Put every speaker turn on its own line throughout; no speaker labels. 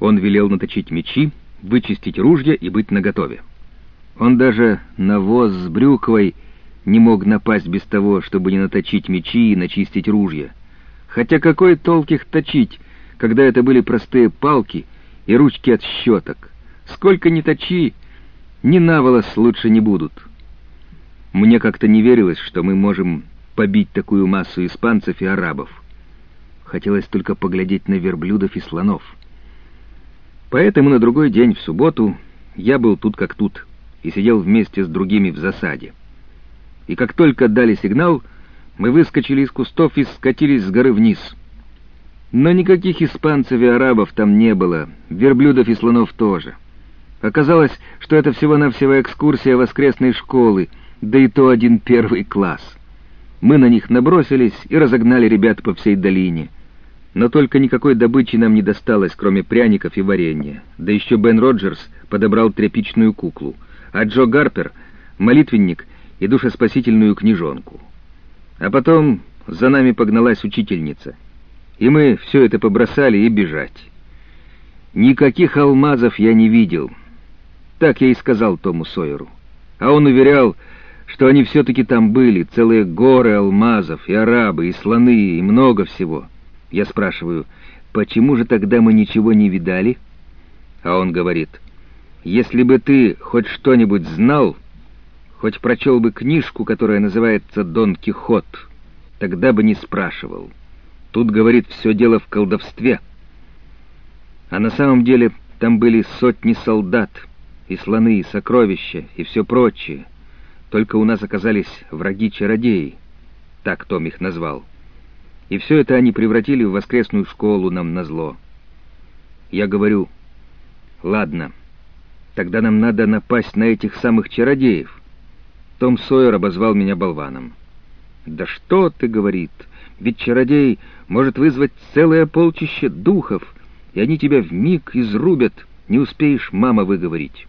Он велел наточить мечи, вычистить ружья и быть наготове. Он даже на воз с брюквой не мог напасть без того, чтобы не наточить мечи и начистить ружья. Хотя какой толк их точить, когда это были простые палки и ручки от щеток? Сколько ни точи, ни наволос лучше не будут. Мне как-то не верилось, что мы можем побить такую массу испанцев и арабов. Хотелось только поглядеть на верблюдов и слонов. Поэтому на другой день, в субботу, я был тут как тут и сидел вместе с другими в засаде. И как только дали сигнал, мы выскочили из кустов и скатились с горы вниз. Но никаких испанцев и арабов там не было, верблюдов и слонов тоже. Оказалось, что это всего-навсего экскурсия воскресной школы, да и то один первый класс. Мы на них набросились и разогнали ребят по всей долине. Но только никакой добычи нам не досталось, кроме пряников и варенья. Да еще Бен Роджерс подобрал тряпичную куклу, а Джо Гарпер — молитвенник и душеспасительную книжонку. А потом за нами погналась учительница, и мы все это побросали и бежать. Никаких алмазов я не видел. Так я и сказал Тому Сойеру. А он уверял, что они все-таки там были, целые горы алмазов, и арабы, и слоны, и много всего. Я спрашиваю, почему же тогда мы ничего не видали? А он говорит, если бы ты хоть что-нибудь знал, хоть прочел бы книжку, которая называется «Дон Кихот», тогда бы не спрашивал. Тут, говорит, все дело в колдовстве. А на самом деле там были сотни солдат, и слоны, и сокровища, и все прочее. Только у нас оказались враги-чародеи, так Том их назвал. И все это они превратили в воскресную школу нам назло. Я говорю, ладно, тогда нам надо напасть на этих самых чародеев. Том Сойер обозвал меня болваном. «Да что ты, — говорит, — ведь чародей может вызвать целое полчище духов, и они тебя в миг изрубят, не успеешь мама выговорить.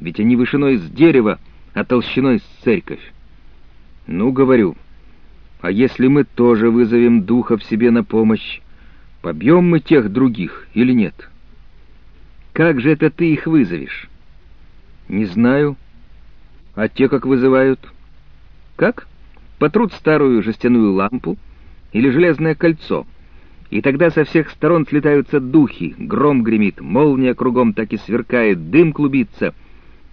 Ведь они вышиной с дерева, а толщиной с церковь. Ну, говорю, а если мы тоже вызовем духа в себе на помощь, побьем мы тех других или нет? Как же это ты их вызовешь? Не знаю. А те как вызывают? Как? Потрут старую жестяную лампу или железное кольцо, и тогда со всех сторон слетаются духи, гром гремит, молния кругом так и сверкает, дым клубится —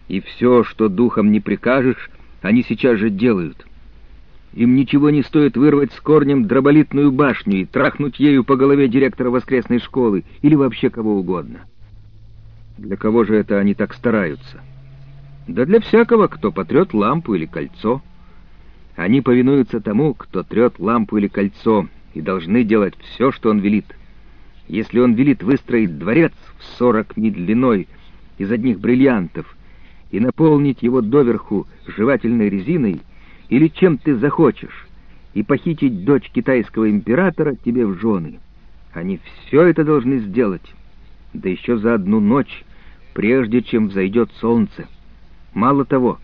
и все, что духом не прикажешь, они сейчас же делают. Им ничего не стоит вырвать с корнем дроболитную башню и трахнуть ею по голове директора воскресной школы или вообще кого угодно. Для кого же это они так стараются? Да для всякого, кто потрет лампу или кольцо. Они повинуются тому, кто трет лампу или кольцо, и должны делать все, что он велит. Если он велит выстроить дворец в сорок миль длиной из одних бриллиантов — и наполнить его доверху жевательной резиной или чем ты захочешь, и похитить дочь китайского императора тебе в жены. Они все это должны сделать, да еще за одну ночь, прежде чем взойдет солнце. Мало того,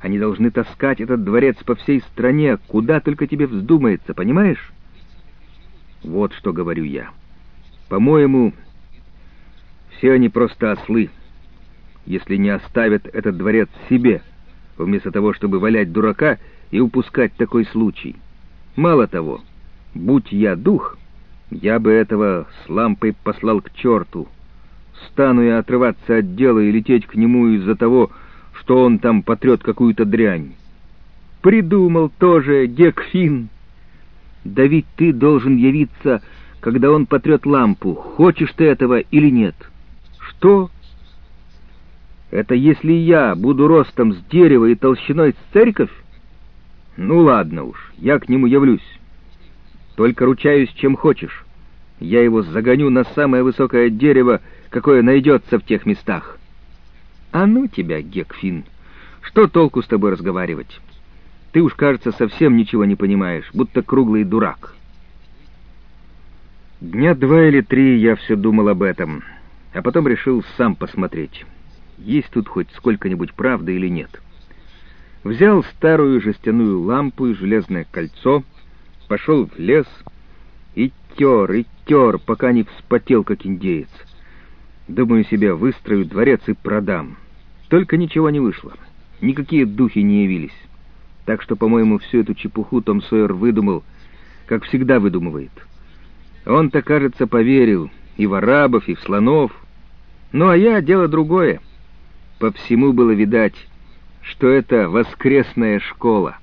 они должны таскать этот дворец по всей стране, куда только тебе вздумается, понимаешь? Вот что говорю я. По-моему, все они просто ослы если не оставят этот дворец себе, вместо того, чтобы валять дурака и упускать такой случай. Мало того, будь я дух, я бы этого с лампой послал к черту. Стану я отрываться от дела и лететь к нему из-за того, что он там потрет какую-то дрянь. Придумал тоже Гекфин. Да ведь ты должен явиться, когда он потрет лампу, хочешь ты этого или нет. Что? Это если я буду ростом с дерева и толщиной с церковь? Ну ладно уж, я к нему явлюсь. Только ручаюсь, чем хочешь. Я его загоню на самое высокое дерево, какое найдется в тех местах. А ну тебя, Гекфин, что толку с тобой разговаривать? Ты уж, кажется, совсем ничего не понимаешь, будто круглый дурак. Дня два или три я все думал об этом, а потом решил сам посмотреть есть тут хоть сколько-нибудь правды или нет. Взял старую жестяную лампу и железное кольцо, пошел в лес и тер, и тер, пока не вспотел, как индеец. Думаю, себя выстрою, дворец и продам. Только ничего не вышло. Никакие духи не явились. Так что, по-моему, всю эту чепуху Том Сойер выдумал, как всегда выдумывает. Он-то, кажется, поверил и в арабов, и в слонов. Ну, а я — дело другое. По всему было видать, что это воскресная школа.